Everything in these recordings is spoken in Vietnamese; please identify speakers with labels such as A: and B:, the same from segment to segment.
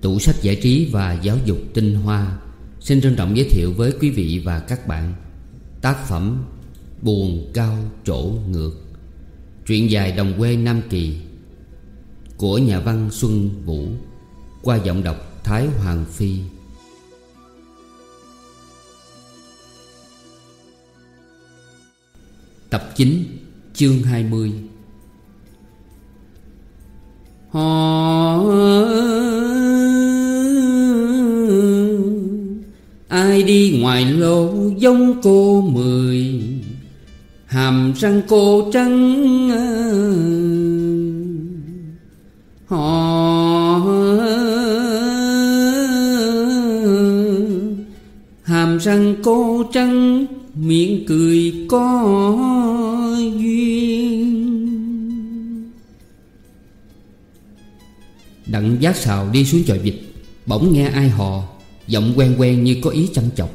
A: Tủ sách giải trí và giáo dục tinh hoa Xin trân trọng giới thiệu với quý vị và các bạn Tác phẩm Buồn cao trổ ngược, Truyện dài đồng quê Nam Kỳ Của nhà văn Xuân Vũ, Qua giọng đọc Thái Hoàng Phi Tập 9 Chương 20 Hò. Ai đi ngoài lô giống cô mười. Hàm răng cô trắng ờ, Họ ờ, Hàm răng cô trắng, Miệng cười có duyên. Đặng giác xào đi xuống chòi vịt, Bỗng nghe ai hò. Giọng quen quen như có ý chăm chọc.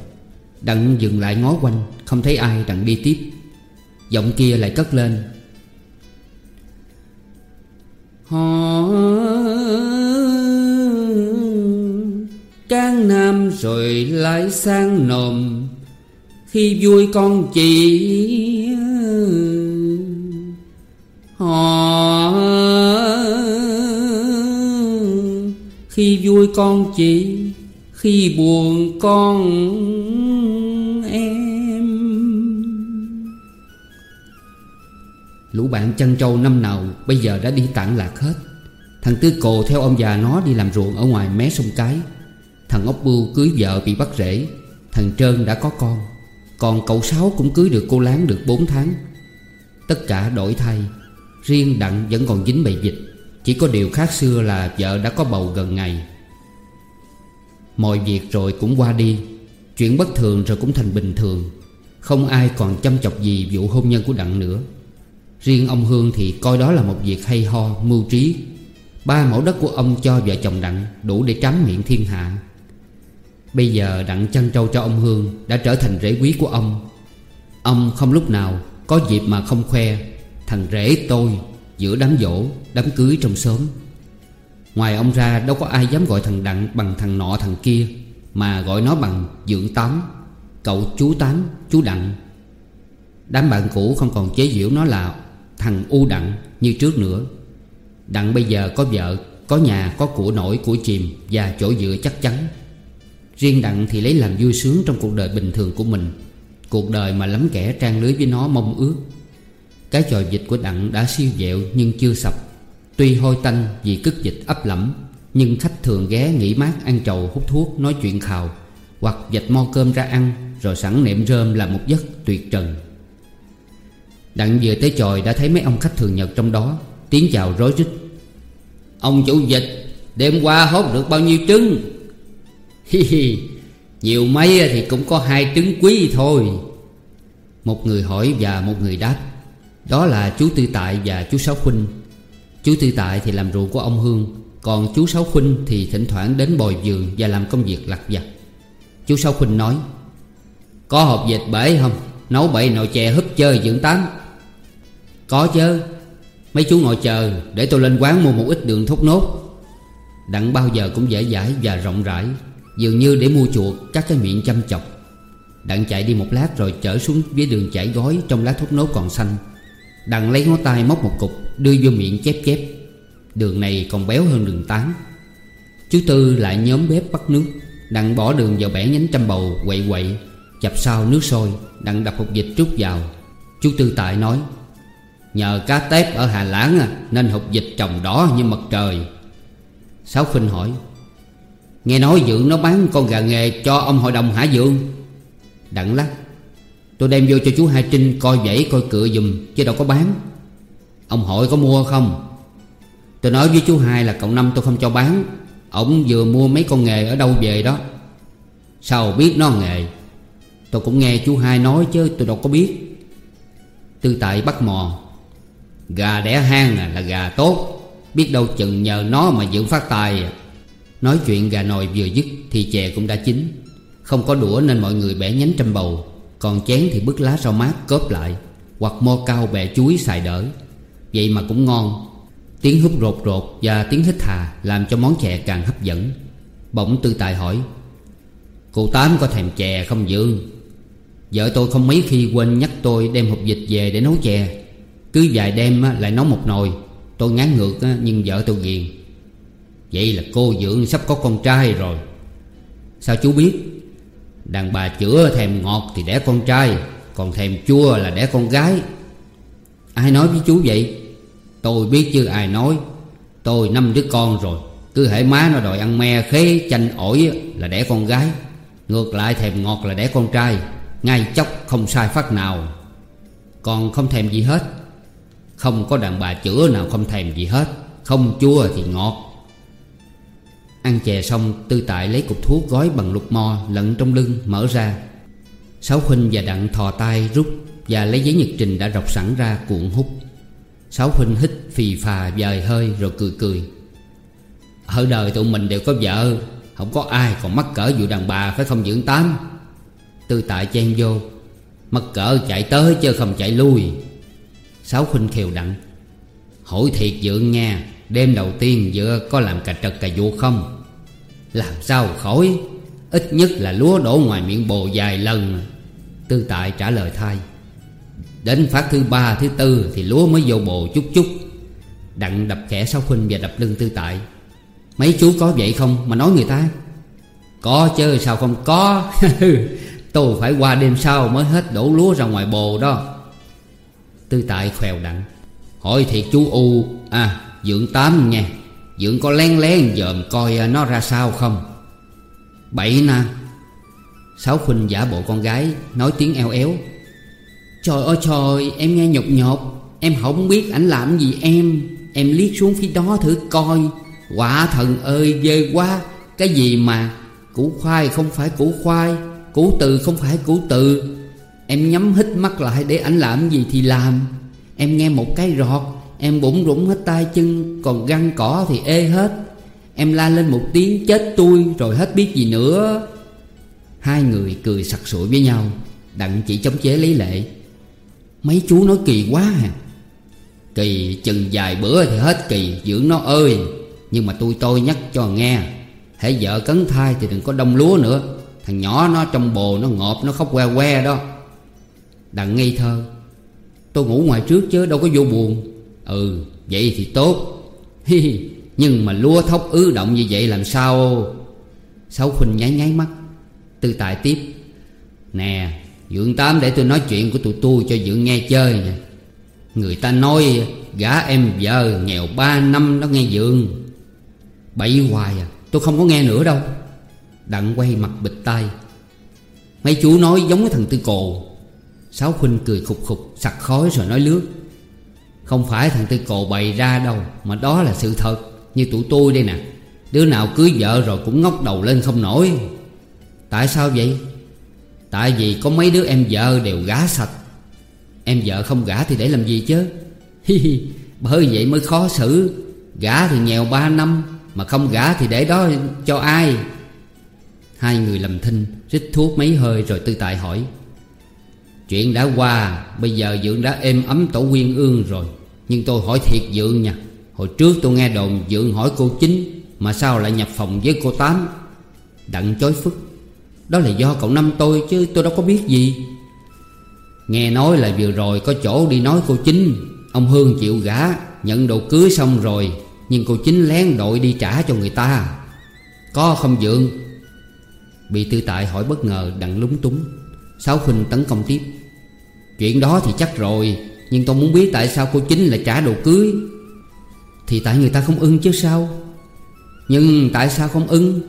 A: Đặng dừng lại ngó quanh, Không thấy ai đặng đi tiếp. Giọng kia lại cất lên. Họ Can Nam rồi lại sang nồm. Khi vui con chị Họ Khi vui con chị khi buồn con em. Lũ bạn chân trâu năm nào Bây giờ đã đi tản lạc hết. Thằng Tư Cồ theo ông già nó đi làm ruộng Ở ngoài mé sông Cái. Thằng ốc bưu cưới vợ bị bắt rễ Thằng Trơn đã có con. Còn cậu Sáu cũng cưới được cô Láng được 4 tháng. Tất cả đổi thay. Riêng Đặng vẫn còn dính bầy dịch Chỉ có điều khác xưa là vợ đã có bầu gần ngày. Mọi việc rồi cũng qua đi. Chuyện bất thường rồi cũng thành bình thường. Không ai còn chăm chọc gì vụ hôn nhân của Đặng nữa. Riêng ông Hương thì coi đó là một việc hay ho, mưu trí. Ba mẫu đất của ông cho vợ chồng Đặng Đủ để tránh miệng thiên hạ. Bây giờ Đặng chăn trâu cho ông Hương Đã trở thành rễ quý của ông. Ông không lúc nào có dịp mà không khoe. Thằng rể tôi Giữa đám dỗ, đám cưới trong xóm. Ngoài ông ra đâu có ai dám gọi thằng Đặng Bằng thằng nọ thằng kia Mà gọi nó bằng dưỡng tám Cậu chú tám, chú Đặng. Đám bạn cũ không còn chế giễu nó là Thằng U Đặng như trước nữa. Đặng bây giờ có vợ Có nhà, có của nổi, của chìm Và chỗ dựa chắc chắn. Riêng Đặng thì lấy làm vui sướng Trong cuộc đời bình thường của mình Cuộc đời mà lắm kẻ trang lưới với nó mong ước. Cái trò dịch của Đặng đã siêu dẹo Nhưng chưa sập. Tuy hôi tanh vì cất dịch ấp lẫm, Nhưng khách thường ghé nghỉ mát ăn trầu hút thuốc Nói chuyện khào, Hoặc dạch mo cơm ra ăn Rồi sẵn nệm rơm là một giấc tuyệt trần. Đặng vừa tới chòi đã thấy mấy ông khách thường nhật trong đó Tiếng chào rối rít. Ông chủ dịch, Đêm qua hốt được bao nhiêu trứng? Hi hi, Nhiều mấy thì cũng có hai trứng quý thôi. Một người hỏi và một người đáp. Đó là chú Tư Tại và chú Sáu huynh Chú Tư Tại thì làm ruộng của ông Hương, Còn chú Sáu Khuynh thì thỉnh thoảng đến bồi vườn Và làm công việc lặt vặt. Chú Sáu Khuynh nói, Có hộp dịch bể không? Nấu bậy nồi chè húp chơi dưỡng tám Có chứ Mấy chú ngồi chờ, Để tôi lên quán mua một ít đường thốt nốt. Đặng bao giờ cũng dễ dãi và rộng rãi, Dường như để mua chuột Các cái miệng chăm chọc. Đặng chạy đi một lát rồi trở xuống với đường chảy gói Trong lá thốt nốt còn xanh. Đặng lấy ngón tay móc một cục Đưa vô miệng chép chép. Đường này còn béo hơn đường tán Chú Tư lại nhóm bếp bắt nước. Đặng bỏ đường vào bẻ nhánh trăm bầu quậy quậy. Chập sau nước sôi Đặng đập hộp dịch trút vào. Chú Tư Tại nói Nhờ cá tép ở Hà Lãng à, Nên hộp dịch trồng đỏ như mặt trời. Sáu Khinh hỏi Nghe nói Dượng nó bán con gà nghề cho ông hội đồng Hải dương Đặng lắc Tôi đem vô cho chú Hai Trinh coi dãy, coi cửa dùm Chứ đâu có bán. Ông hội có mua không? Tôi nói với chú Hai là cậu Năm tôi không cho bán. Ông vừa mua mấy con nghề ở đâu về đó. Sao biết nó nghề? Tôi cũng nghe chú Hai nói chứ tôi đâu có biết. Tư tại bắt mò. Gà đẻ hang à, là gà tốt. Biết đâu chừng nhờ nó mà dưỡng phát tài. À. Nói chuyện gà nồi vừa dứt Thì chè cũng đã chín. Không có đũa nên mọi người bẻ nhánh trăm bầu. Còn chén thì bứt lá rau mát cốp lại, Hoặc mo cao bẹ chuối xài đỡ. Vậy mà cũng ngon. Tiếng húp rột rột và tiếng hít hà Làm cho món chè càng hấp dẫn. Bỗng tư tài hỏi, Cô Tám có thèm chè không Dương Vợ tôi không mấy khi quên nhắc tôi đem hộp dịch về để nấu chè. Cứ vài đêm lại nấu một nồi. Tôi ngán ngược nhưng vợ tôi ghiền. Vậy là cô dưỡng sắp có con trai rồi. Sao chú biết? Đàn bà chữa thèm ngọt thì đẻ con trai, Còn thèm chua là đẻ con gái. Ai nói với chú vậy? Tôi biết chứ ai nói. Tôi năm đứa con rồi, Cứ hễ má nó đòi ăn me khế chanh ổi là đẻ con gái. Ngược lại thèm ngọt là đẻ con trai, Ngay chốc không sai phát nào. Còn không thèm gì hết. Không có đàn bà chữa nào không thèm gì hết. Không chua thì ngọt. Ăn chè xong, Tư Tại lấy cục thuốc gói bằng lục mò Lẫn trong lưng, mở ra. Sáu Huynh và Đặng thò tay rút Và lấy giấy nhật trình đã rọc sẵn ra cuộn hút. Sáu Huynh hít phì phà dời hơi rồi cười cười. Ở đời tụi mình đều có vợ, Không có ai còn mắc cỡ vụ đàn bà phải không dưỡng tám? Tư Tại chen vô. Mắc cỡ chạy tới chứ không chạy lui. Sáu Huynh khều đặng. Hỏi thiệt dưỡng nha Đêm đầu tiên vừa có làm cà trật cà vụ không? Làm sao khỏi? Ít nhất là lúa đổ ngoài miệng bồ vài lần. Tư tại trả lời thay. Đến phát thứ ba, thứ tư Thì lúa mới vô bồ chút chút. Đặng đập khẽ sau khuynh và đập lưng tư tại. Mấy chú có vậy không mà nói người ta? Có chứ, sao không có? Tôi phải qua đêm sau mới hết đổ lúa ra ngoài bồ đó. Tư tại khèo đặng. Hỏi thiệt chú U À Dượng tám nha. Dượng có lén lén dòm coi à, nó ra sao không? Bảy na. Sáu Khuynh giả bộ con gái, Nói tiếng eo éo. Trời ơi, trời, em nghe nhột nhột. Em không biết ảnh làm gì em. Em liếc xuống phía đó thử coi. Quả thần ơi, ghê quá. Cái gì mà? Củ khoai không phải củ khoai, Củ từ không phải củ từ. Em nhắm hít mắt lại để ảnh làm gì thì làm. Em nghe một cái rọt Em bụng rủng hết tay chân, Còn găng cỏ thì ê hết. Em la lên một tiếng, chết tôi, Rồi hết biết gì nữa. Hai người cười sặc sụi với nhau, Đặng chỉ chống chế lấy lệ. Mấy chú nói kỳ quá à. Kỳ chừng vài bữa thì hết kỳ, Dưỡng nó ơi. Nhưng mà tôi tôi nhắc cho nghe Hãy vợ cấn thai thì đừng có đông lúa nữa. Thằng nhỏ nó trong bồ, nó ngọt Nó khóc que que đó. Đặng ngây thơ, Tôi ngủ ngoài trước chứ, đâu có vô buồn. Ừ vậy thì tốt. Hi hi, Nhưng mà lúa thóc ứ động như vậy làm sao? Sáu Khuynh nháy nháy mắt. Tư tại tiếp. Nè Dượng Tám để tôi nói chuyện của tụi tôi cho Dượng nghe chơi nè. Người ta nói gã em vợ nghèo ba năm đó nghe Dượng Bậy hoài à Tôi không có nghe nữa đâu. Đặng quay mặt bịch tay Mấy chú nói giống cái thằng Tư Cồ. Sáu Khuynh cười khục khục, Sặc khói rồi nói lướt không phải thằng Tư Cồ bày ra đâu, Mà đó là sự thật. Như tụi tôi đây nè, Đứa nào cưới vợ rồi cũng ngóc đầu lên không nổi. Tại sao vậy? Tại vì có mấy đứa em vợ đều gả sạch. Em vợ không gả thì để làm gì chứ? Hi hi, Bởi vậy mới khó xử. Gả thì nghèo ba năm, Mà không gả thì để đó cho ai? Hai người lầm thinh, Rít thuốc mấy hơi rồi tư tại hỏi. Chuyện đã qua, Bây giờ Dượng đã êm ấm tổ quyên ương rồi. Nhưng tôi hỏi thiệt Dượng nha. Hồi trước tôi nghe đồn Dượng hỏi cô chính, Mà sao lại nhập phòng với cô Tám? Đặng chối phức. Đó là do cậu năm tôi chứ tôi đâu có biết gì. Nghe nói là vừa rồi có chỗ đi nói cô chính. Ông Hương chịu gả, Nhận đồ cưới xong rồi. Nhưng cô chính lén đội đi trả cho người ta. Có không Dượng Bị tư tại hỏi bất ngờ, đặng lúng túng. Sáu Khuynh tấn công tiếp. Chuyện đó thì chắc rồi, Nhưng tôi muốn biết tại sao cô chính lại trả đồ cưới. Thì tại người ta không ưng chứ sao? Nhưng tại sao không ưng?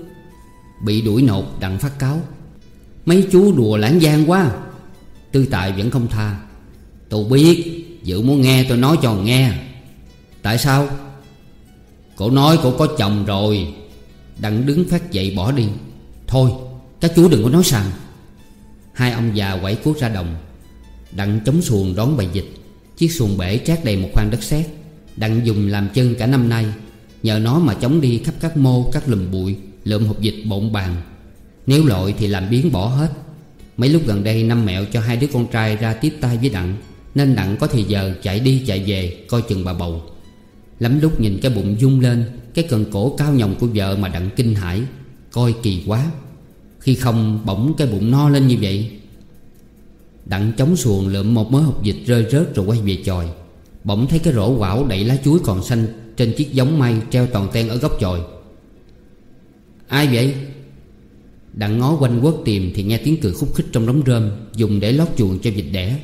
A: Bị đuổi nộp đặng phát cáo. Mấy chú đùa lãng gian quá. Tư tại vẫn không tha. Tôi biết Dự muốn nghe tôi nói cho nghe. Tại sao? Cổ nói cổ có chồng rồi. Đặng đứng phát dậy bỏ đi. Thôi, các chú đừng có nói sàng. Hai ông già quẩy cuốc ra đồng. Đặng chống xuồng đón bầy dịch. Chiếc xuồng bể trát đầy một khoang đất sét. Đặng dùng làm chân cả năm nay. Nhờ nó mà chống đi khắp các mô, các lùm bụi, Lượm hộp dịch bộn bàn Nếu lội thì làm biến bỏ hết. Mấy lúc gần đây, năm mẹo cho hai đứa con trai ra tiếp tay với Đặng, Nên Đặng có thì giờ chạy đi chạy về, Coi chừng bà bầu. Lắm lúc nhìn cái bụng dung lên, Cái cần cổ cao nhồng của vợ mà Đặng kinh hãi, Coi kỳ quá. Khi không bỗng cái bụng no lên như vậy. Đặng chống xuồng lượm một mớ hộp dịch rơi rớt rồi quay về chòi. Bỗng thấy cái rổ quảo đậy lá chuối còn xanh Trên chiếc giống may treo toàn ten ở góc chòi. Ai vậy? Đặng ngó quanh quất tìm thì nghe tiếng cười khúc khích trong đống rơm Dùng để lót chuồng cho vịt đẻ.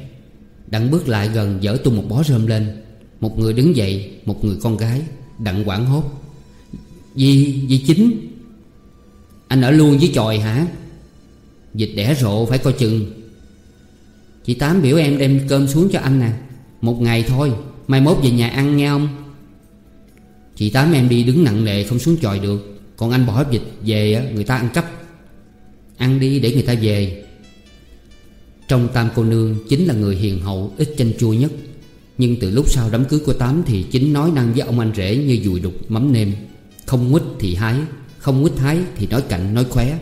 A: Đặng bước lại gần dở tung một bó rơm lên. Một người đứng dậy Một người con gái. Đặng quảng hốt. Dì, dì chính. Anh ở luôn với chòi hả? Dịch đẻ rộ phải coi chừng. Chị Tám biểu em đem cơm xuống cho anh nè. Một ngày thôi, Mai mốt về nhà ăn nghe không? Chị Tám em đi đứng nặng nề không xuống chòi được. Còn anh bỏ dịch về người ta ăn cắp. Ăn đi để người ta về. Trong tam cô nương Chính là người hiền hậu, ít chanh chua nhất. Nhưng từ lúc sau đám cưới của Tám Thì chính nói năng với ông anh rể như dùi đục mắm nêm. Không quýt thì hái. Không quýt thái thì nói cạnh, nói khóe.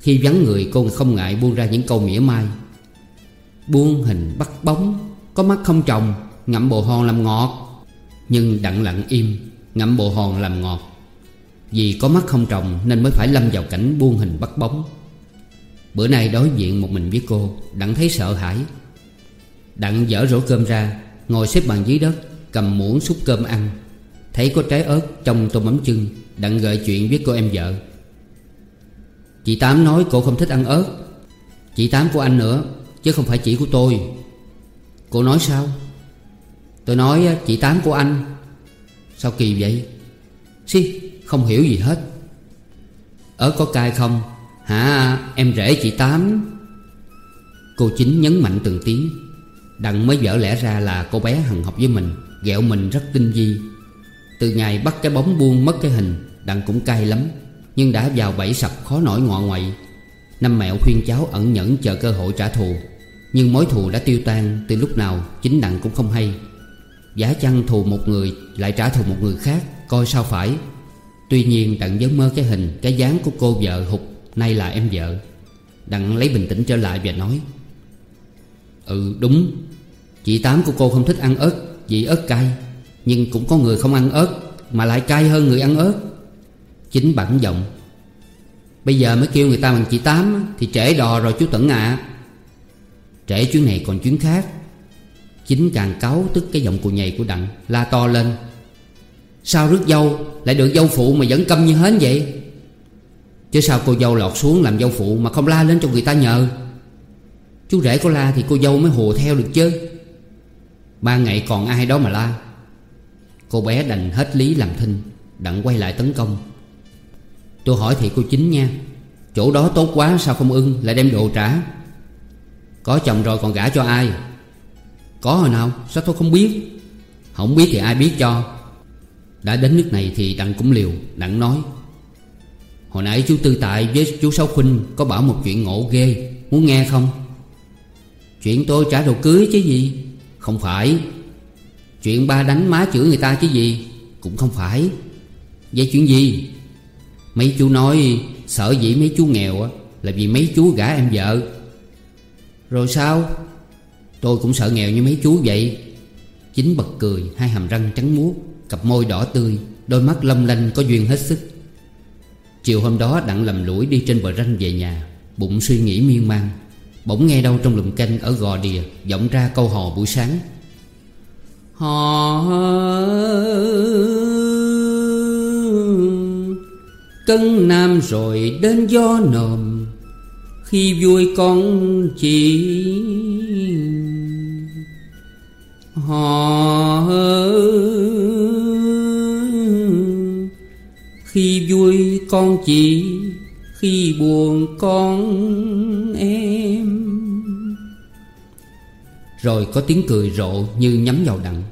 A: Khi vắng người cô không ngại buông ra những câu mỉa mai. Buông hình bắt bóng, Có mắt không trồng, Ngậm bồ hòn làm ngọt. Nhưng đặng lặng im, Ngậm bộ hòn làm ngọt. Vì có mắt không trồng Nên mới phải lâm vào cảnh buông hình bắt bóng. Bữa nay đối diện một mình với cô, Đặng thấy sợ hãi. Đặng dở rổ cơm ra, Ngồi xếp bằng dưới đất, Cầm muỗng xúc cơm ăn. Thấy có trái ớt trong tô mắm chưng. Đặng gợi chuyện với cô em vợ. Chị Tám nói cô không thích ăn ớt. Chị Tám của anh nữa, Chứ không phải chị của tôi. Cô nói sao? Tôi nói à, chị Tám của anh. Sao kỳ vậy? Xí, không hiểu gì hết. Ớt có cay không? Hả, em rể chị Tám. Cô chính nhấn mạnh từng tiếng Đặng mới vỡ lẽ ra là cô bé hằng học với mình, Ghẹo mình rất tinh vi. Từ ngày bắt cái bóng buông mất cái hình Đặng cũng cay lắm, Nhưng đã vào bẫy sập khó nổi ngọ ngoại. Năm mẹo khuyên cháu ẩn nhẫn chờ cơ hội trả thù, Nhưng mối thù đã tiêu tan Từ lúc nào chính Đặng cũng không hay. Giả chăng thù một người Lại trả thù một người khác, Coi sao phải. Tuy nhiên Đặng vẫn mơ cái hình, Cái dáng của cô vợ hụt, Nay là em vợ. Đặng lấy bình tĩnh trở lại và nói Ừ đúng. Chị Tám của cô không thích ăn ớt, Vì ớt cay, Nhưng cũng có người không ăn ớt, Mà lại cay hơn người ăn ớt. Chính bản giọng Bây giờ mới kêu người ta bằng chị Tám Thì trễ đò rồi chú Tẩn ạ. À. Trễ chuyến này còn chuyến khác. Chính càng cáu tức cái giọng cù nhầy của Đặng La to lên. Sao rước dâu Lại được dâu phụ mà vẫn câm như hến vậy? Chứ sao cô dâu lọt xuống làm dâu phụ Mà không la lên cho người ta nhờ? Chú rể có la thì cô dâu mới hùa theo được chứ. Ba ngày còn ai đó mà la. Cô bé đành hết lý làm thinh, Đặng quay lại tấn công. Tôi hỏi thì cô chính nha. Chỗ đó tốt quá, sao không ưng? Lại đem đồ trả. Có chồng rồi, còn gả cho ai? Có hồi nào? Sao tôi không biết? Không biết thì ai biết cho. Đã đến nước này thì Đặng cũng liều, Đặng nói. Hồi nãy chú Tư Tại với chú Sáu Khuynh Có bảo một chuyện ngộ ghê. Muốn nghe không? Chuyện tôi trả đồ cưới chứ gì? Không phải. Chuyện ba đánh má chửi người ta chứ gì? Cũng không phải. Vậy chuyện gì? Mấy chú nói, sợ dĩ mấy chú nghèo Là vì mấy chú gả em vợ. Rồi sao? Tôi cũng sợ nghèo như mấy chú vậy. Chính bật cười, Hai hàm răng trắng muốt, Cặp môi đỏ tươi, Đôi mắt lâm lanh có duyên hết sức. Chiều hôm đó Đặng lầm lũi đi trên bờ ranh về nhà, Bụng suy nghĩ miên man, Bỗng nghe đâu trong lùm canh ở gò đìa vọng ra câu hò buổi sáng. Hò Cân nam rồi đến gió nồm. Khi vui con chỉ Họ Khi vui con chỉ, Khi buồn con em. Rồi có tiếng cười rộ như nhắm vào đặng.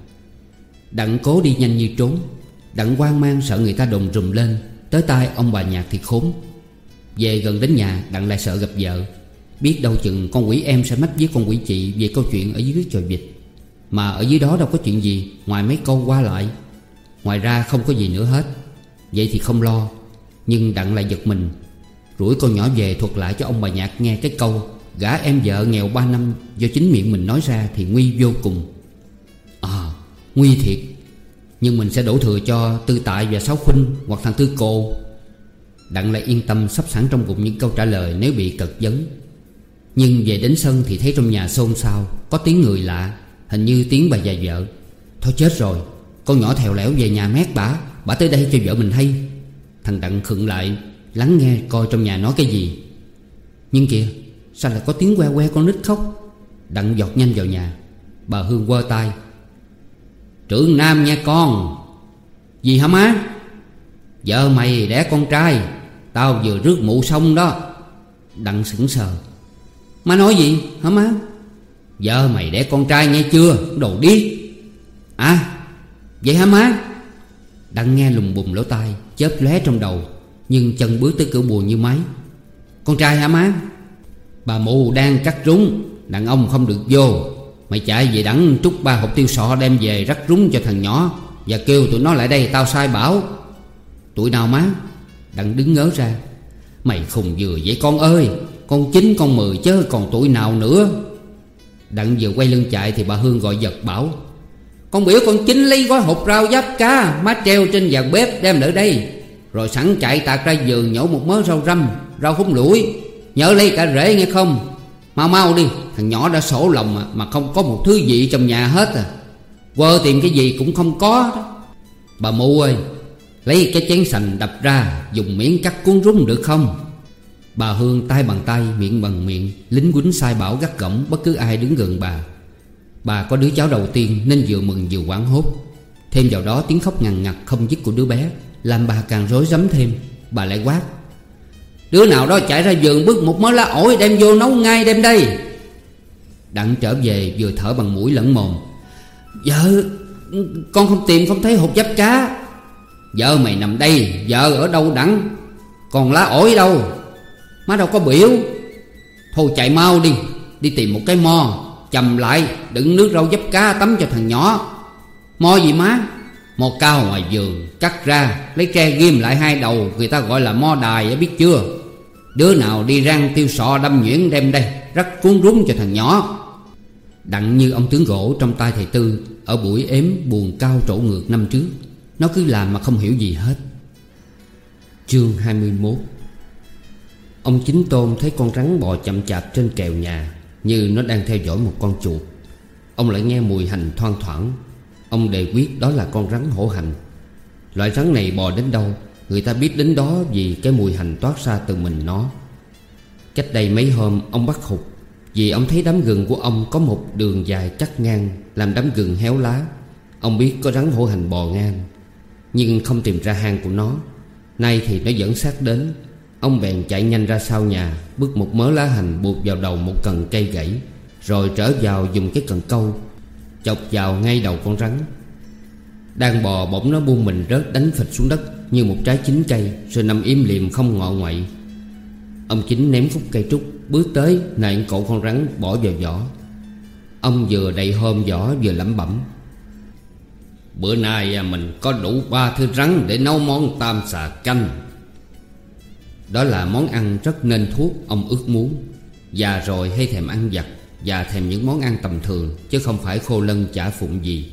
A: Đặng cố đi nhanh như trốn. Đặng quan mang sợ người ta đồn rùm lên. Tới tai ông bà nhạc thì khốn. Về gần đến nhà, Đặng lại sợ gặp vợ. Biết đâu chừng con quỷ em sẽ mách với con quỷ chị Về câu chuyện ở dưới tròi vịt. Mà ở dưới đó đâu có chuyện gì, Ngoài mấy câu qua lại. Ngoài ra không có gì nữa hết. Vậy thì không lo. Nhưng Đặng lại giật mình. Rủi con nhỏ về thuật lại cho ông bà nhạc nghe cái câu Gã em vợ nghèo 3 năm, Do chính miệng mình nói ra thì nguy vô cùng. À nguy thiệt. Nhưng mình sẽ đổ thừa cho Tư Tại và Sáu Khuynh Hoặc thằng Tư Cồ Đặng lại yên tâm sắp sẵn trong bụng những câu trả lời nếu bị cật vấn. Nhưng về đến sân thì thấy trong nhà xôn xao, Có tiếng người lạ, Hình như tiếng bà già vợ. Thôi chết rồi, Con nhỏ thèo lẻo về nhà mét bả Bả tới đây cho vợ mình hay. Thằng Đặng khựng lại, Lắng nghe coi trong nhà nói cái gì. Nhưng kìa, Sao lại có tiếng que que con nít khóc? Đặng giọt nhanh vào nhà, Bà Hương quơ tay. Trưởng Nam nha con. Gì hả má? Vợ mày đẻ con trai, Tao vừa rước mụ xong đó. Đặng sững sờ. Má nói gì hả má? Vợ mày đẻ con trai nghe chưa? Đồ điếc. À vậy hả má? Đặng nghe lùng bùng lỗ tai, Chớp lóe trong đầu, Nhưng chân bước tới cửa buồn như máy. Con trai hả má? Bà mụ đang cắt rúng, Đàn ông không được vô. Mày chạy về đặng trúc ba hộp tiêu sọ, đem về rắc rúng cho thằng nhỏ Và kêu tụi nó lại đây, tao sai bảo. Tuổi nào má? Đặng đứng ngớ ra. Mày khùng vừa vậy con ơi, Con chín, con mười chứ, còn tuổi nào nữa? Đặng vừa quay lưng chạy Thì bà Hương gọi giật bảo, Con biểu con chín lấy gói hộp rau giáp cá, Má treo trên vàng bếp đem lại đây. Rồi sẵn chạy tạt ra giường nhổ một mớ rau răm, Rau húng lũi. Nhớ lấy cả rễ nghe không? Mau mau đi. Thằng nhỏ đã sổ lòng mà, mà không có một thứ gì trong nhà hết à. Quơ tìm cái gì cũng không có đó. Bà mụ ơi Lấy cái chén sành đập ra Dùng miếng cắt cuốn rúng được không? Bà Hương tay bằng tay miệng bằng miệng Lính quýnh sai bảo gắt gỏng Bất cứ ai đứng gần bà. Bà có đứa cháu đầu tiên Nên vừa mừng vừa quảng hốt. Thêm vào đó tiếng khóc ngằn ngặt không dứt của đứa bé Làm bà càng rối rắm thêm. Bà lại quát Đứa nào đó chạy ra giường bước một mớ lá ổi đem vô nấu ngay đem đây. Đặng trở về vừa thở bằng mũi lẫn mồm. Vợ, Con không tìm, không thấy hộp giáp cá. Vợ mày nằm đây, Vợ ở đâu đặng? Còn lá ổi đâu? Má đâu có biểu. Thôi chạy mau đi Đi tìm một cái mo, Chầm lại, đựng nước rau giáp cá tắm cho thằng nhỏ. Mo gì má? Mo cao ngoài vườn, Cắt ra, Lấy tre ghim lại hai đầu, Người ta gọi là mo đài biết chưa? Đứa nào đi răng tiêu sọ đâm nhuyễn đem đây, Rắc cuốn rúng cho thằng nhỏ. Đặng như ông tướng gỗ trong tay thầy Tư, Ở buổi ếm buồn cao trổ ngược năm trước. Nó cứ làm mà không hiểu gì hết. Chương 21 Ông chính tôn thấy con rắn bò chậm chạp trên kèo nhà, Như nó đang theo dõi một con chuột. Ông lại nghe mùi hành thoang thoảng. Ông đề quyết đó là con rắn hổ hành. Loại rắn này bò đến đâu Người ta biết đến đó vì cái mùi hành toát ra từ mình nó. Cách đây mấy hôm, ông bắt hụt. Vì ông thấy đám gừng của ông có một đường dài cắt ngang, Làm đám gừng héo lá. Ông biết có rắn hổ hành bò ngang, Nhưng không tìm ra hang của nó. Nay thì nó dẫn sát đến. Ông bèn chạy nhanh ra sau nhà, Bước một mớ lá hành buộc vào đầu một cần cây gãy Rồi trở vào dùng cái cần câu, Chọc vào ngay đầu con rắn. Đang bò bỗng nó buông mình rớt đánh phịch xuống đất Như một trái chín cây Rồi nằm im liềm không ngọ ngoậy Ông chính ném khúc cây trúc, Bước tới nện cổ con rắn bỏ vào vỏ. Ông vừa đầy hôm vỏ vừa lẩm bẩm. Bữa nay à, mình có đủ ba thứ rắn để nấu món tam xà canh. Đó là món ăn rất nên thuốc, ông ước muốn. Già rồi hay thèm ăn giặt Và thèm những món ăn tầm thường, Chứ không phải khô lân chả phụng gì.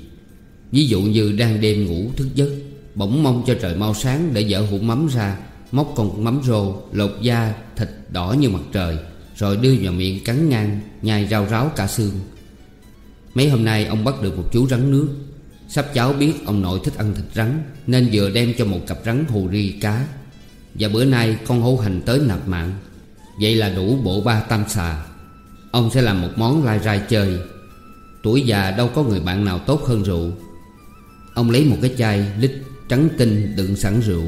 A: Ví dụ như đang đêm ngủ thức giấc, Bỗng mong cho trời mau sáng để dở hũ mắm ra, Móc con mắm rô, Lột da, thịt đỏ như mặt trời, Rồi đưa vào miệng cắn ngang, Nhai rau ráo cả xương. Mấy hôm nay ông bắt được một chú rắn nước. Sắp cháu biết ông nội thích ăn thịt rắn, Nên vừa đem cho một cặp rắn hù ri cá. Và bữa nay con hổ hành tới nạp mạng. Vậy là đủ bộ ba tam xà. Ông sẽ làm một món lai rai chơi. Tuổi già đâu có người bạn nào tốt hơn rượu. Ông lấy một cái chai lít trắng tinh đựng sẵn rượu,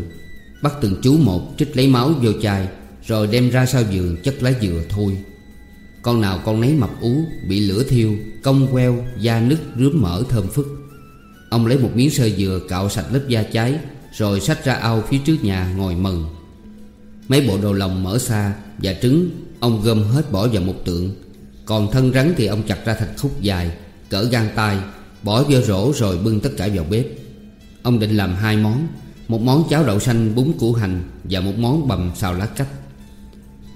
A: Bắt từng chú một trích lấy máu vô chai, Rồi đem ra sau giường chất lá dừa thôi. Con nào con nấy mập ú, Bị lửa thiêu, Cong queo, Da nứt, rướm mỡ thơm phức. Ông lấy một miếng sơ dừa cạo sạch lớp da cháy, Rồi xách ra ao phía trước nhà ngồi mừng. Mấy bộ đồ lòng mở xa Và trứng, Ông gom hết bỏ vào một tượng. Còn thân rắn thì ông chặt ra thành khúc dài, Cỡ gan tay Bỏ vô rổ rồi bưng tất cả vào bếp. Ông định làm hai món, Một món cháo đậu xanh bún củ hành Và một món bằm xào lá cách.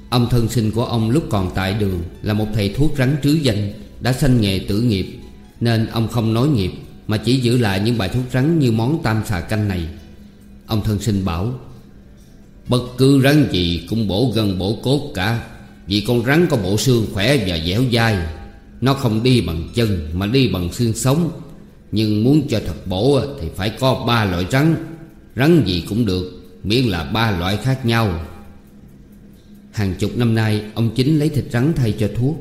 A: Ông thân sinh của ông lúc còn tại đường Là một thầy thuốc rắn trứ danh, Đã sanh nghề tử nghiệp, Nên ông không nói nghiệp, Mà chỉ giữ lại những bài thuốc rắn như món tam xà canh này. Ông thân sinh bảo,
B: Bất cứ rắn gì cũng bổ gân bổ cốt cả, Vì con rắn có bộ xương khỏe và dẻo dai. Nó không đi bằng chân mà đi bằng xương sống. Nhưng muốn cho thật bổ thì phải có ba loại rắn. Rắn gì cũng được, Miễn là ba loại khác nhau.
A: Hàng chục năm nay, Ông chính lấy thịt rắn thay cho thuốc.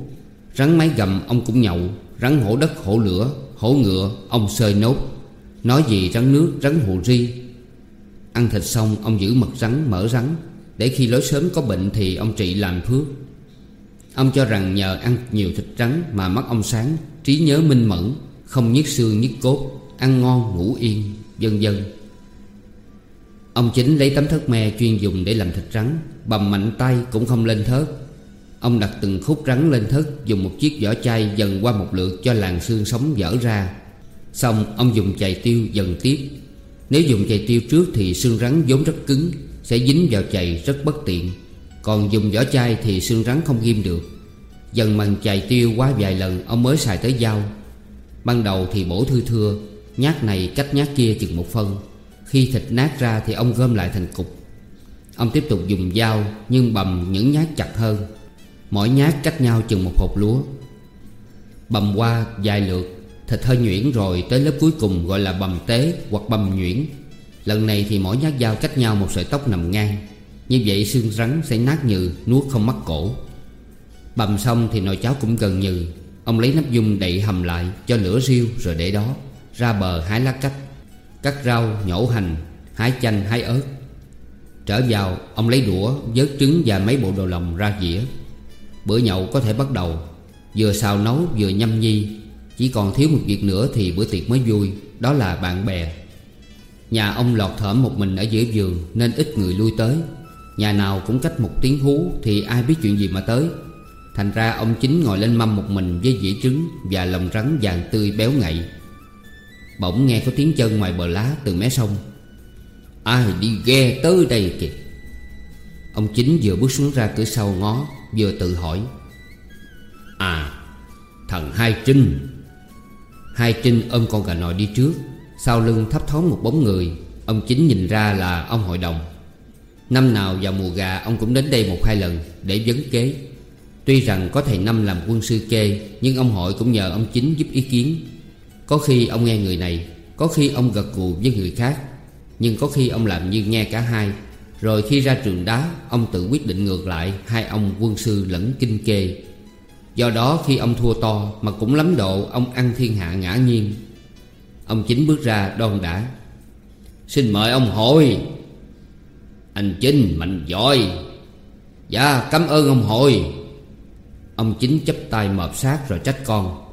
A: Rắn máy gầm, ông cũng nhậu. Rắn hổ đất, hổ lửa, Hổ ngựa, ông sơi nốt. Nói gì rắn nước, rắn hồ ri. Ăn thịt xong, ông giữ mật rắn, mỡ rắn. Để khi lối sớm có bệnh thì ông trị làm thuốc Ông cho rằng nhờ ăn nhiều thịt trắng mà mắt ông sáng, Trí nhớ minh mẫn, Không nhức xương nhức cốt, Ăn ngon, ngủ yên, Vân vân. Ông chính lấy tấm thớt me chuyên dùng để làm thịt rắn Bầm mạnh tay cũng không lên thớt. Ông đặt từng khúc rắn lên thớt, Dùng một chiếc vỏ chai dần qua một lượt cho làn xương sống dở ra. Xong, ông dùng chày tiêu dần tiếp. Nếu dùng chày tiêu trước thì xương rắn vốn rất cứng, Sẽ dính vào chày rất bất tiện. Còn dùng vỏ chai thì xương rắn không ghim được. Dần mần chày tiêu quá vài lần, Ông mới xài tới dao. Ban đầu thì bổ thư thưa, Nhát này cách nhát kia chừng một phân. Khi thịt nát ra thì ông gom lại thành cục. Ông tiếp tục dùng dao, Nhưng bầm những nhát chặt hơn. Mỗi nhát cách nhau chừng một hộp lúa. Bầm qua vài lượt, Thịt hơi nhuyễn rồi tới lớp cuối cùng gọi là bầm tế hoặc bầm nhuyễn. Lần này thì mỗi nhát dao cách nhau một sợi tóc nằm ngang. Như vậy xương rắn sẽ nát nhừ nuốt không mắc cổ. Bầm xong thì nồi cháo cũng gần nhừ Ông lấy nắp dung đậy hầm lại cho lửa riêu rồi để đó, Ra bờ hái lá cách Cắt rau, nhổ hành, Hái chanh, hái ớt. Trở vào, ông lấy đũa, Vớt trứng và mấy bộ đồ lòng ra dĩa. Bữa nhậu có thể bắt đầu. Vừa xào nấu vừa nhâm nhi. Chỉ còn thiếu một việc nữa thì bữa tiệc mới vui, Đó là bạn bè. Nhà ông lọt thởm một mình ở giữa giường Nên ít người lui tới. Nhà nào cũng cách một tiếng hú Thì ai biết chuyện gì mà tới. Thành ra ông chính ngồi lên mâm một mình Với dĩa trứng và lòng rắn vàng tươi béo ngậy. Bỗng nghe có tiếng chân ngoài bờ lá từ mé sông.
B: Ai đi ghe tới đây kìa?
A: Ông chính vừa bước xuống ra cửa sau ngó, Vừa tự hỏi.
B: À Thằng Hai Trinh.
A: Hai Trinh ôm con gà nòi đi trước. Sau lưng thấp thoáng một bóng người, Ông chính nhìn ra là ông hội đồng. Năm nào vào mùa gà, Ông cũng đến đây một hai lần Để vấn kế. Tuy rằng có thầy Năm làm quân sư kê, Nhưng ông hội cũng nhờ ông chính giúp ý kiến. Có khi ông nghe người này, Có khi ông gật gù với người khác, Nhưng có khi ông làm như nghe cả hai. Rồi khi ra trường đá, Ông tự quyết định ngược lại Hai ông quân sư lẫn kinh kê. Do đó khi ông thua to Mà cũng lắm độ ông ăn thiên hạ ngã nhiên Ông chính bước ra đon đã
B: Xin mời ông hội. Anh chính mạnh giỏi Dạ cảm ơn ông hội.
A: Ông chính chấp tay mợp sát rồi trách con.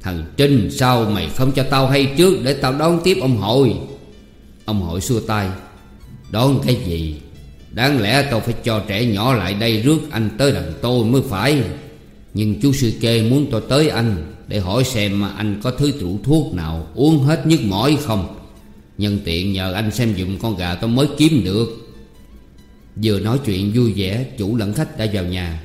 B: Thằng Trinh, sao mày không cho tao hay trước Để tao đón tiếp ông hội?
A: Ông hội xua tay.
B: Đón cái gì? Đáng lẽ tao phải cho trẻ nhỏ lại đây Rước anh tới đằng tôi mới phải. Nhưng chú sư kê muốn tôi tới anh Để hỏi xem mà anh có thứ trụ thuốc nào Uống hết nhức mỏi không? Nhân tiện nhờ anh xem dùm con gà tôi mới kiếm được.
A: Vừa nói chuyện vui vẻ, Chủ lẫn khách đã vào nhà.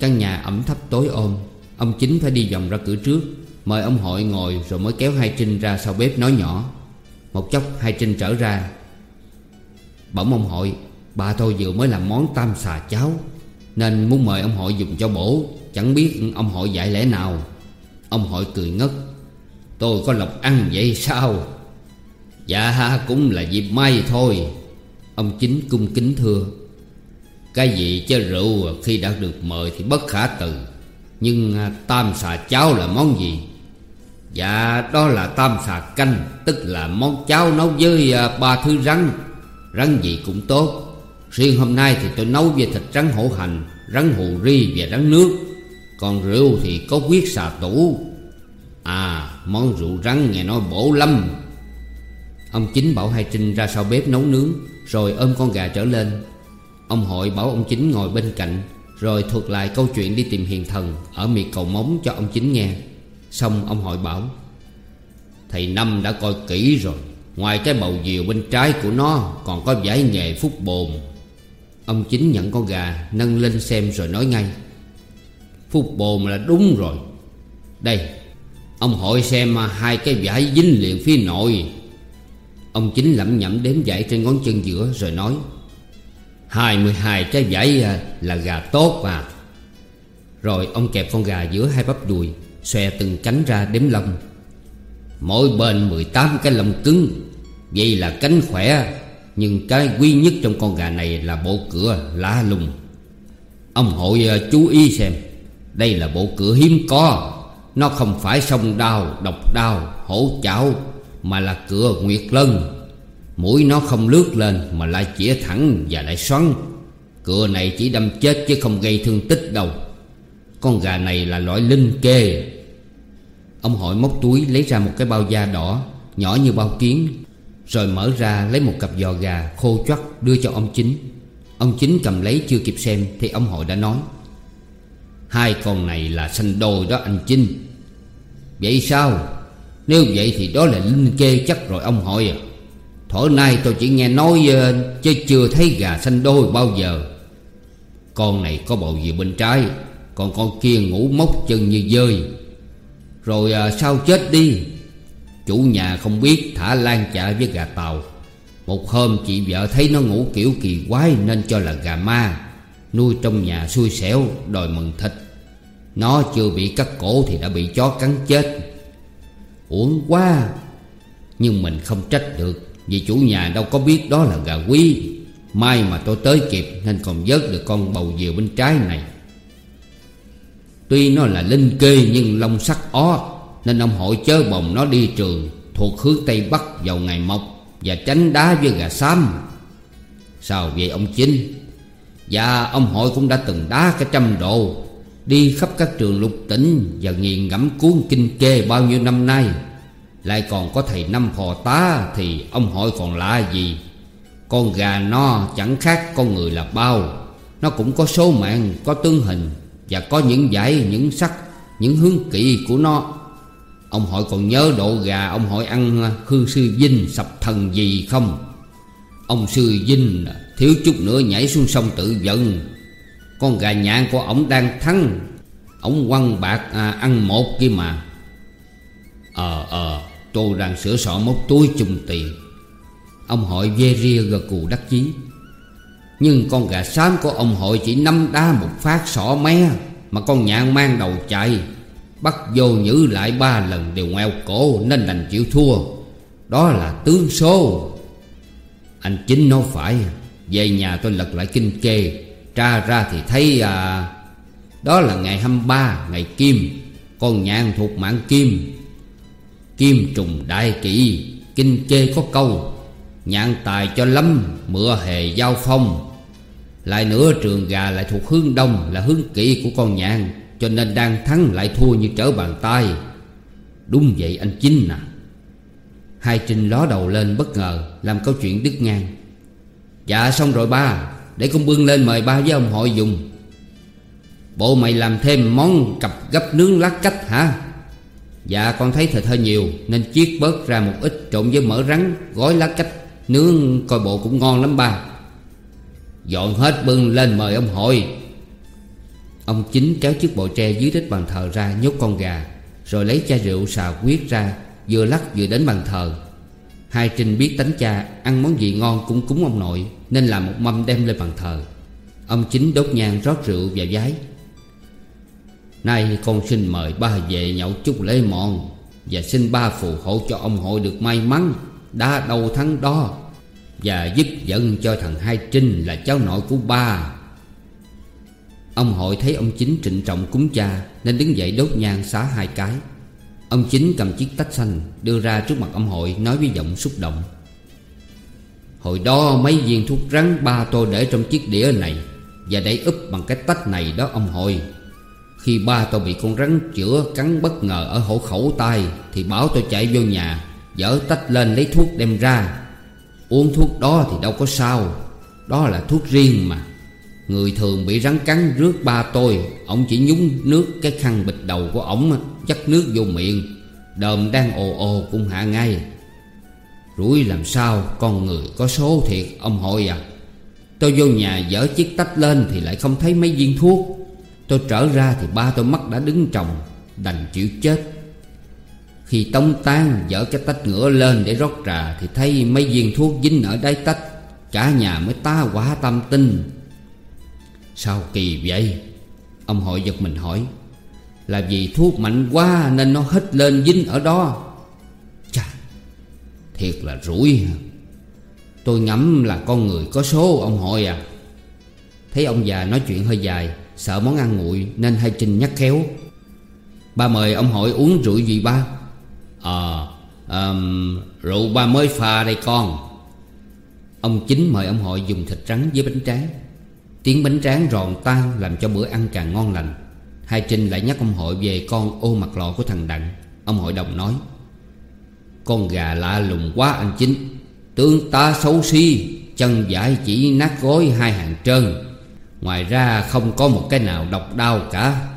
A: Căn nhà ẩm thấp tối ôm Ông chính phải đi vòng ra cửa trước, Mời ông hội ngồi rồi mới kéo hai Trinh ra sau bếp nói nhỏ. Một chốc, hai Trinh trở ra. Bỗng ông hội, Bà tôi vừa mới làm món tam xà cháo, Nên muốn mời ông hội dùng cho bổ, Chẳng biết ông hội dạy lẽ nào. Ông hội cười ngất,
B: Tôi có lộc ăn vậy sao? Dạ cũng là dịp may thôi.
A: Ông chính cung kính thưa,
B: Cái gì chứ rượu khi đã được mời thì bất khả từ Nhưng à, tam xà cháo là món gì? Dạ đó là tam xà canh, Tức là món cháo nấu với à, ba thứ rắn. Rắn gì cũng tốt. Riêng hôm nay thì tôi nấu về thịt rắn hổ hành, Rắn hù ri và rắn nước. Còn rượu thì có quyết xà tủ. À món rượu rắn nghe nói bổ lắm.
A: Ông chính bảo hai Trinh ra sau bếp nấu nướng. Rồi ôm con gà trở lên. Ông hội bảo ông chính ngồi bên cạnh, Rồi thuật lại câu chuyện đi tìm hiền thần Ở miệt cầu móng cho ông chính nghe. Xong ông hội bảo,
B: Thầy Năm đã coi kỹ rồi, Ngoài cái bầu diều bên trái của nó Còn có giải nghề phúc bồn.
A: Ông chính nhận con gà, Nâng lên xem rồi nói ngay,
B: Phúc bồn là đúng rồi. Đây, Ông hội xem hai cái giải dính liền phía nội.
A: Ông chính lẩm nhẩm đếm dãy trên ngón chân giữa rồi nói
B: 22 trái vải à, là gà tốt à
A: Rồi ông kẹp con gà giữa hai bắp đùi Xòe từng cánh ra đếm lông.
B: Mỗi bên 18 cái lông cứng Vậy là cánh khỏe Nhưng cái quý nhất trong con gà này là bộ cửa lá lùng. Ông hội à, chú ý xem Đây là bộ cửa hiếm có Nó không phải sông đao, độc đao, hổ chảo mà là cửa nguyệt lân. Mũi nó không lướt lên Mà lại chĩa thẳng và lại xoắn. Cửa này chỉ đâm chết chứ không gây thương tích đâu. Con gà này là loại linh kê.
A: Ông hội móc túi lấy ra một cái bao da đỏ, Nhỏ như bao kiến, Rồi mở ra lấy một cặp giò gà khô choắt đưa cho ông chính. Ông chính cầm lấy chưa kịp xem Thì ông hội đã nói,
B: Hai con này là sanh đôi đó anh Chinh Vậy sao? Nếu vậy thì đó là linh kê chắc rồi ông hội à. Thổi nay tôi chỉ nghe nói ờ, Chứ chưa thấy gà xanh đôi bao giờ. Con này có bầu gì bên trái Còn con kia ngủ mốc chân như dơi. Rồi à, sao chết đi? Chủ nhà không biết thả lan chạ với gà tàu. Một hôm chị vợ thấy nó ngủ kiểu kỳ quái Nên cho là gà ma Nuôi trong nhà xui xẻo đòi mừng thịt. Nó chưa bị cắt cổ thì đã bị chó cắn chết. Uổng quá. Nhưng mình không trách được, vì chủ nhà đâu có biết đó là gà quý. May mà tôi tới kịp, Nên còn vớt được con bầu diều bên trái này. Tuy nó là linh kê, nhưng lông sắc ó, Nên ông hội chớ bồng nó đi trường, Thuộc hướng Tây Bắc vào ngày mộc Và tránh đá với gà xám. Sao vậy ông Chính Dạ ông hội cũng đã từng đá cả trăm độ Đi khắp các trường lục tỉnh Và nghiền ngẫm cuốn kinh kê bao nhiêu năm nay. Lại còn có thầy năm phò tá Thì ông hỏi còn lạ gì? Con gà no chẳng khác con người là bao. Nó cũng có số mạng, Có tương hình Và có những giải, những sắc, Những hướng kỵ của nó. Ông hỏi còn nhớ độ gà, Ông hỏi ăn à, Khương sư dinh sập thần gì không? Ông sư dinh thiếu chút nữa nhảy xuống sông tự vận con gà nhạn của ổng đang thắng. Ổng quăng bạc à, ăn một kia mà. Ờ ờ Tôi đang sửa sọ móc túi chung tiền. Ông hội dê ria gờ cù đắc chí. Nhưng con gà xám của ông hội chỉ năm đá một phát sọ mé Mà con nhạn mang đầu chạy. Bắt vô nhử lại ba lần đều ngoeo cổ Nên đành chịu thua. Đó là tướng số. Anh chính nói phải Về nhà tôi lật lại kinh kê. Tra ra thì thấy à Đó là ngày 23 Ngày Kim, Con nhạn thuộc mạng Kim. Kim trùng đại kỵ, Kinh kê có câu, Nhạn tài cho lắm, mưa hề giao phong. Lại nữa trường gà lại thuộc hướng đông, Là hướng kỵ của con nhạn, Cho nên đang thắng lại thua như trở bàn tay. Đúng vậy anh Chính à Hai Trinh ló đầu lên bất ngờ, Làm câu chuyện đứt ngang. Dạ xong rồi ba. Để con bưng lên mời ba với ông hội dùng. Bộ mày làm thêm món cặp gấp nướng lá cách hả? Dạ con thấy thịt hơi nhiều, Nên chiết bớt ra một ít trộn với mỡ rắn, Gói lá cách, Nướng, coi bộ cũng ngon lắm ba. Dọn hết bưng lên mời ông hội. Ông chính kéo chiếc bộ tre dưới đít bàn thờ ra, nhốt con gà, Rồi lấy chai rượu xào quyết ra, Vừa lắc vừa đến bàn thờ. Hai Trinh biết tánh cha, Ăn món gì ngon cũng cúng ông nội. Nên làm một mâm đem lên bàn thờ. Ông chính đốt nhang rót rượu vào giái. Nay con xin mời ba về nhậu chút lễ mòn Và xin ba phù hộ cho ông hội được may mắn Đá đầu thắng đó Và giúp dẫn cho thằng Hai Trinh là cháu nội của ba. Ông hội thấy ông chính trịnh trọng cúng cha Nên đứng dậy đốt nhang xá hai cái. Ông chính cầm chiếc tách xanh Đưa ra trước mặt ông hội nói với giọng xúc động. Hồi đó mấy viên thuốc rắn ba tôi để trong chiếc đĩa này, Và để úp bằng cái tách này đó ông hội khi ba tôi bị con rắn chữa cắn bất ngờ ở hổ khẩu tay Thì bảo tôi chạy vô nhà, Dở tách lên lấy thuốc đem ra. Uống thuốc đó thì đâu có sao, Đó là thuốc riêng mà. Người thường bị rắn cắn rước ba tôi, Ông chỉ nhúng nước cái khăn bịch đầu của ổng Dắt nước vô miệng. Đờm đang ồ ồ cũng hạ ngay. Rủi làm sao con người có số thiệt, ông hội à? Tôi vô nhà dở chiếc tách lên Thì lại không thấy mấy viên thuốc. Tôi trở ra thì ba tôi mắt đã đứng trồng, Đành chịu chết. Khi tống tan dở cái tách ngửa lên để rót trà Thì thấy mấy viên thuốc dính ở đáy tách, Cả nhà mới ta quả tâm tin. Sao kỳ vậy? Ông hội giật mình hỏi. Là vì thuốc mạnh quá Nên nó hít lên dính ở đó. Thiệt là rủi. Tôi ngẫm là con người có số ông hội à. Thấy ông già nói chuyện hơi dài Sợ món ăn nguội Nên hai Trinh nhắc khéo. Ba mời ông hội uống rượu gì ba? Ờ à, um, Rượu ba mới pha đây con. Ông chính mời ông hội dùng thịt trắng với bánh tráng. Tiếng bánh tráng ròn tan Làm cho bữa ăn càng ngon lành. Hai Trinh lại nhắc ông hội về con ô mặt lọ của thằng Đặng. Ông hội đồng nói. Con gà lạ lùng quá anh chính. Tướng ta xấu xí, Chân giải chỉ nát gối hai hàng trơn. Ngoài ra không có một cái nào độc đau cả.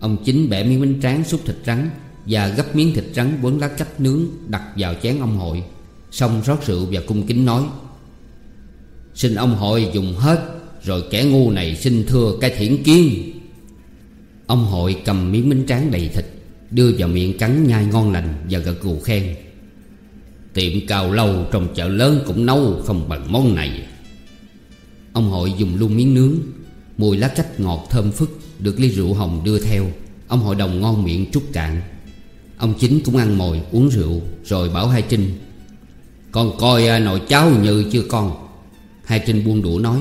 B: Ông chính bẻ miếng bánh tráng xúc thịt trắng Và gấp miếng thịt trắng quấn lá cách nướng Đặt vào chén ông hội. Xong rót rượu và cung kính nói, Xin ông hội dùng hết, Rồi kẻ ngu này xin thưa cái thiển kiến Ông hội cầm miếng bánh tráng đầy thịt Đưa vào miệng cắn nhai ngon lành Và gật gù khen. Tiệm cao lâu trong chợ lớn cũng nấu không bằng món này. Ông hội dùng luôn miếng nướng, Mùi lá cách ngọt thơm phức Được ly rượu hồng đưa theo. Ông hội đồng ngon miệng trút cạn. Ông chính cũng ăn mồi, uống rượu, Rồi bảo hai Trinh, Con coi à, nồi cháo như chưa con. Hai Trinh buông đũa nói,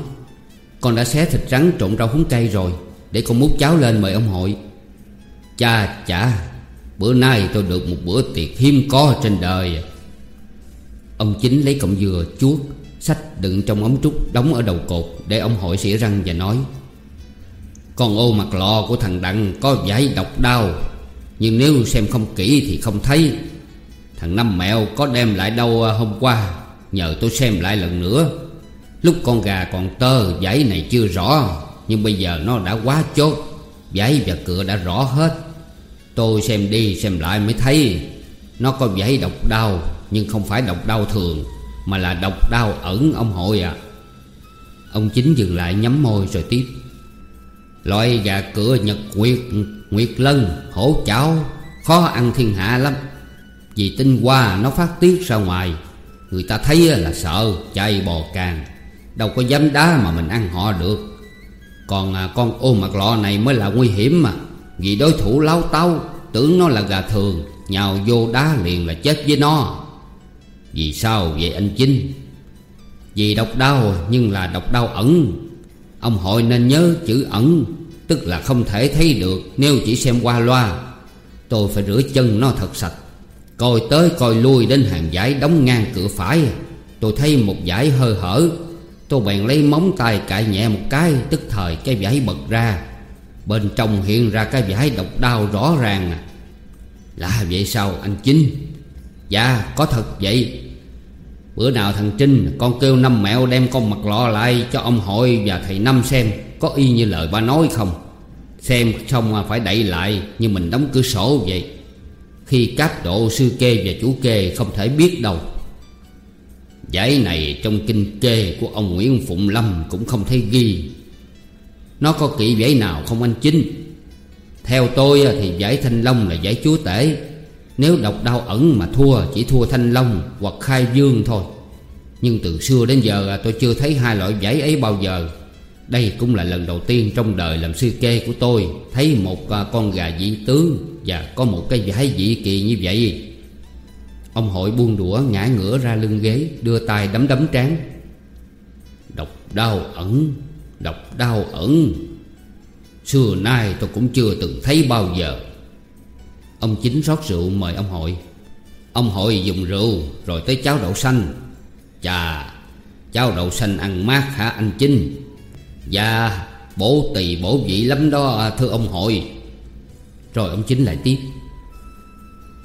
B: Con đã xé thịt rắn trộn rau húng cây rồi, Để con múc cháo lên mời ông hội. Cha, chả. Bữa nay tôi được một bữa tiệc hiếm có trên đời. Ông chính lấy cọng dừa, chuốt Sách đựng trong ống trúc đóng ở đầu cột Để ông hội xỉa răng và nói, Con ô mặt lò của thằng Đặng có giải độc đau, Nhưng nếu xem không kỹ thì không thấy. Thằng Năm Mẹo có đem lại đâu à, hôm qua, Nhờ tôi xem lại lần nữa. Lúc con gà còn tơ, Giải này chưa rõ, Nhưng bây giờ nó đã quá chốt, Giải và cửa đã rõ hết. Tôi xem đi xem lại mới thấy. Nó có vẻ độc đau, Nhưng không phải độc đau thường, Mà là độc đau ẩn ông hội à Ông chính dừng lại nhắm môi rồi tiếp. Loại gà cửa nhật nguyệt Nguyệt lân, hổ chảo, Khó ăn thiên hạ lắm. Vì tinh hoa nó phát tiết ra ngoài, Người ta thấy là sợ chạy bò càng. Đâu có dám đá mà mình ăn họ được. Còn à, con ôm mặt lọ này mới là nguy hiểm mà. Vì đối thủ lao tao Tưởng nó là gà thường, Nhào vô đá liền là chết với nó. Vì sao vậy anh chinh? Vì độc đau nhưng là độc đau ẩn. Ông hội nên nhớ chữ ẩn, Tức là không thể thấy được Nếu chỉ xem qua loa. Tôi phải rửa chân nó thật sạch. Coi tới coi lui đến hàng giải đóng ngang cửa phải. Tôi thấy một giải hơi hở. Tôi bèn lấy móng tay cạy nhẹ một cái, Tức thời cái giải bật ra. Bên trong hiện ra cái vải độc đau rõ ràng. À Là vậy sao, anh Chính? Dạ có thật vậy. Bữa nào thằng Trinh Con kêu năm mẹo đem con mặt lọ lại Cho ông hội và thầy Năm xem Có y như lời ba nói không? Xem xong phải đậy lại Như mình đóng cửa sổ vậy. Khi các độ sư kê và chủ kê Không thể biết đâu. Giải này trong kinh kê của ông Nguyễn Phụng Lâm Cũng không thấy ghi. Nó có kỹ giải nào không anh chinh? Theo tôi thì giải Thanh Long là giải chúa tể. Nếu độc đau ẩn mà thua, Chỉ thua Thanh Long hoặc Khai Dương thôi. Nhưng từ xưa đến giờ tôi chưa thấy hai loại giải ấy bao giờ. Đây cũng là lần đầu tiên trong đời làm sư kê của tôi Thấy một à, con gà dị tướng Và có một cái giải dị kỳ như vậy. Ông hội buông đũa, ngã ngửa ra lưng ghế, Đưa tay đấm đấm trán. Độc đau ẩn Độc đau ẩn. Xưa nay tôi cũng chưa từng thấy bao giờ. Ông chính rót rượu mời ông hội. Ông hội dùng rượu Rồi tới cháo đậu xanh. Chà, Cháo đậu xanh ăn mát hả anh Chính Dạ Bổ tỳ bổ vị lắm đó, thưa ông hội. Rồi ông chính lại tiếp.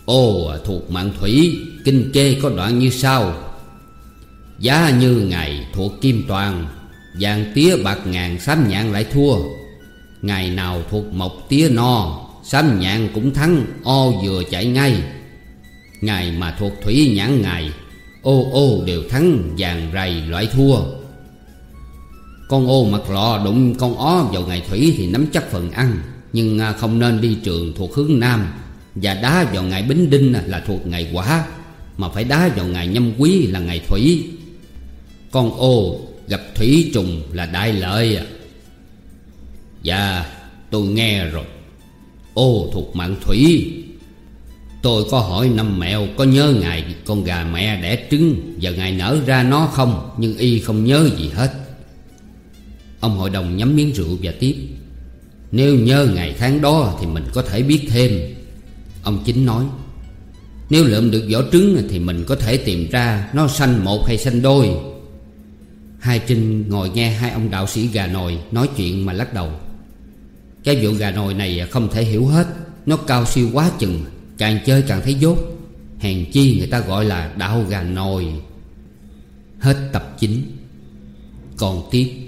B: Ô, thuộc mạng thủy, Kinh kê có đoạn như sau. Giá như ngày thuộc kim toàn Vàng tía bạc ngàn xám nhạn lại thua. Ngày nào thuộc mộc tía no Xám nhạn cũng thắng, O vừa chạy ngay. Ngày mà thuộc thủy nhãn ngày Ô ô đều thắng, vàng rầy loại thua. Con ô mặt lọ đụng con ó vào ngày thủy Thì nắm chắc phần ăn, Nhưng à, không nên đi trường thuộc hướng nam. Và đá vào ngày Bính Đinh là thuộc ngày quả, Mà phải đá vào ngày nhâm quý là ngày thủy. Con ô gặp thủy trùng là đại lợi. À Dạ tôi nghe rồi. Ô, thuộc mạng thủy, Tôi có hỏi năm mẹo, có nhớ ngày con gà mẹ đẻ trứng Và ngày nở ra nó không? Nhưng y không nhớ gì hết. Ông hội đồng nhắm miếng rượu và tiếp. Nếu nhớ ngày tháng đó thì mình có thể biết thêm. Ông chính nói, Nếu lượm được vỏ trứng thì mình có thể tìm ra Nó sanh một hay sanh đôi.
A: Hai Trinh ngồi nghe hai ông đạo sĩ gà nồi Nói chuyện mà lắc đầu. Cái vụ gà nồi này không thể hiểu hết, Nó cao siêu quá chừng, Càng chơi càng thấy dốt. Hèn chi người ta gọi là đạo gà nồi. Hết tập 9 Còn tiếp.